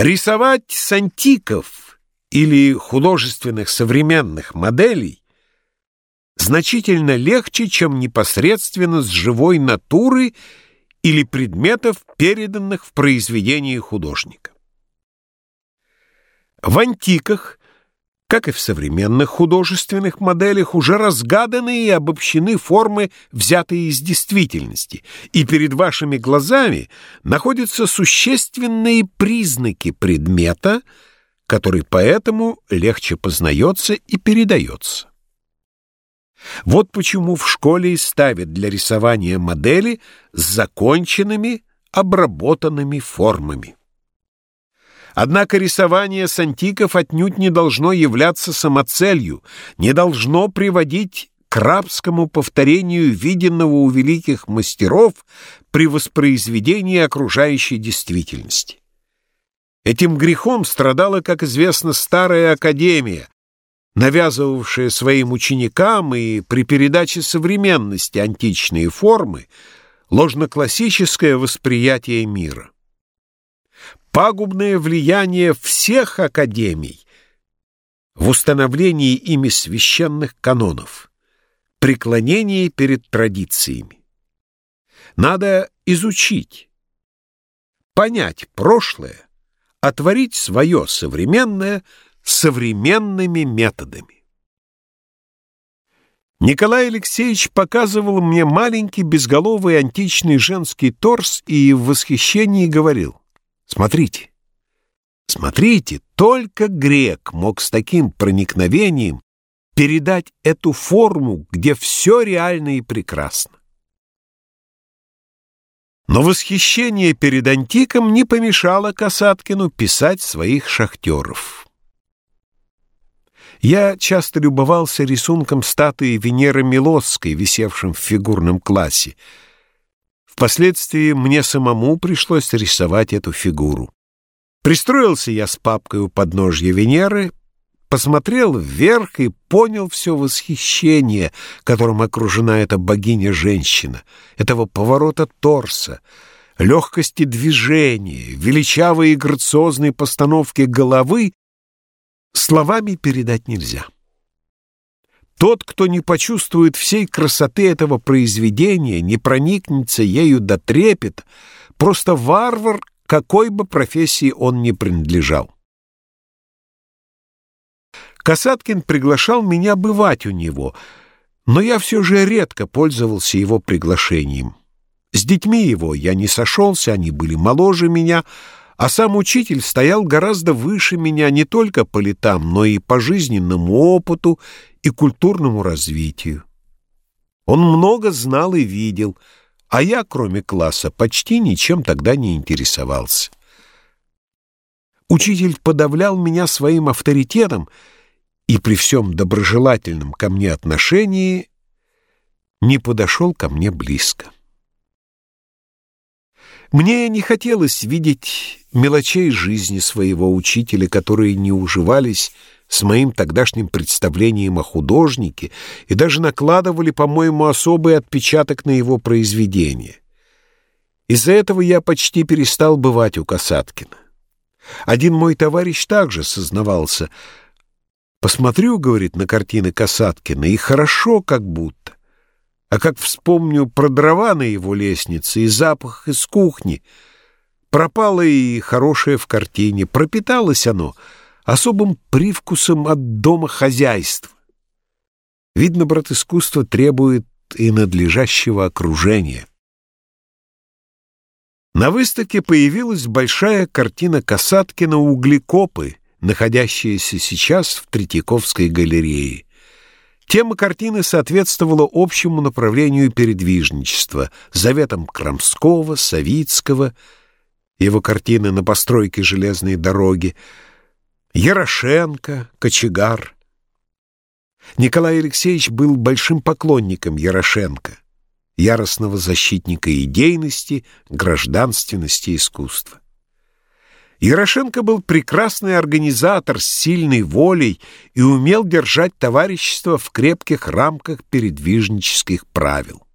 Рисовать с антиков или художественных современных моделей значительно легче, чем непосредственно с живой натуры или предметов, переданных в произведении художника. В антиках, как и в современных художественных моделях, уже разгаданы и обобщены формы, взятые из действительности, и перед вашими глазами находятся существенные признаки предмета, который поэтому легче познается и передается. Вот почему в школе и ставят для рисования модели с законченными, обработанными формами. Однако рисование с антиков отнюдь не должно являться самоцелью, не должно приводить к рабскому повторению виденного у великих мастеров при воспроизведении окружающей действительности. Этим грехом страдала, как известно, старая академия, навязывавшая своим ученикам и при передаче современности античные формы ложноклассическое восприятие мира. Пагубное влияние всех академий в установлении ими священных канонов, преклонении перед традициями. Надо изучить, понять прошлое, отворить свое современное – современными методами. Николай Алексеевич показывал мне маленький безголовый античный женский торс и в восхищении говорил «Смотрите, смотрите, только грек мог с таким проникновением передать эту форму, где все реально и прекрасно». Но восхищение перед антиком не помешало Касаткину писать своих шахтеров. Я часто любовался рисунком статуи Венеры Милосской, висевшим в фигурном классе. Впоследствии мне самому пришлось рисовать эту фигуру. Пристроился я с папкой у подножья Венеры, посмотрел вверх и понял все восхищение, которым окружена эта богиня-женщина, этого поворота торса, легкости движения, величавой и грациозной постановки головы словами передать нельзя. Тот, кто не почувствует всей красоты этого произведения, не проникнется ею до трепет, просто варвар, какой бы профессии он ни принадлежал. Касаткин приглашал меня бывать у него, но я все же редко пользовался его приглашением. С детьми его я не сошелся, они были моложе меня, а сам учитель стоял гораздо выше меня не только по летам, но и по жизненному опыту и культурному развитию. Он много знал и видел, а я, кроме класса, почти ничем тогда не интересовался. Учитель подавлял меня своим авторитетом и при всем доброжелательном ко мне отношении не подошел ко мне близко. Мне не хотелось видеть мелочей жизни своего учителя, которые не уживались с моим тогдашним представлением о художнике и даже накладывали, по-моему, особый отпечаток на его произведение. Из-за этого я почти перестал бывать у Касаткина. Один мой товарищ также сознавался. «Посмотрю, — говорит, — на картины Касаткина, и хорошо как будто. А как вспомню про дрова на его лестнице и запах из кухни, пропало и хорошее в картине, пропиталось оно особым привкусом от дома хозяйства. Видно, брат, искусство требует и надлежащего окружения. На выставке появилась большая картина Касаткина «Углекопы», находящаяся сейчас в Третьяковской галерее. Тема картины соответствовала общему направлению передвижничества, заветам Крамского, Савицкого, его картины на постройке железной дороги, Ярошенко, Кочегар. Николай Алексеевич был большим поклонником Ярошенко, яростного защитника идейности, гражданственности искусства. Ярошенко был прекрасный организатор с сильной волей и умел держать товарищество в крепких рамках передвижнических правил.